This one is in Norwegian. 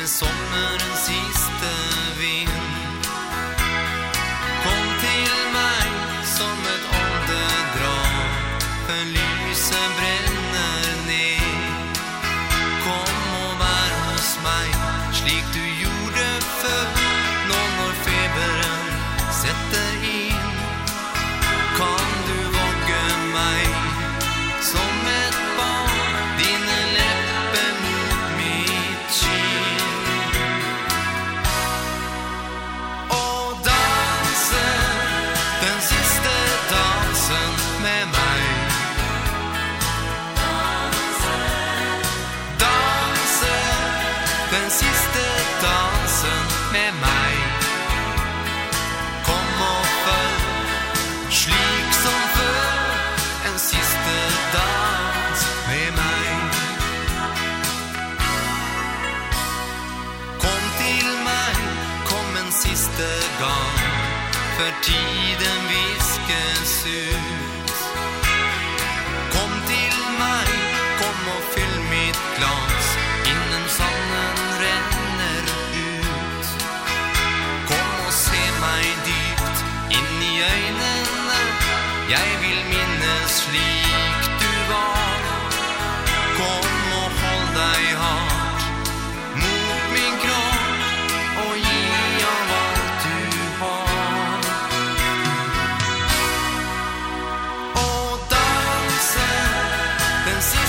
med sommerens siste vind. den siste dansen med meg. Kom og følg slik som før en siste dans med meg. Kom til meg, kom en siste gang, før tiden viskes ut. Jeg vil minnes slik du var. Kom og hold deg hardt mot min kropp og gi av alt du har. Og danse den siste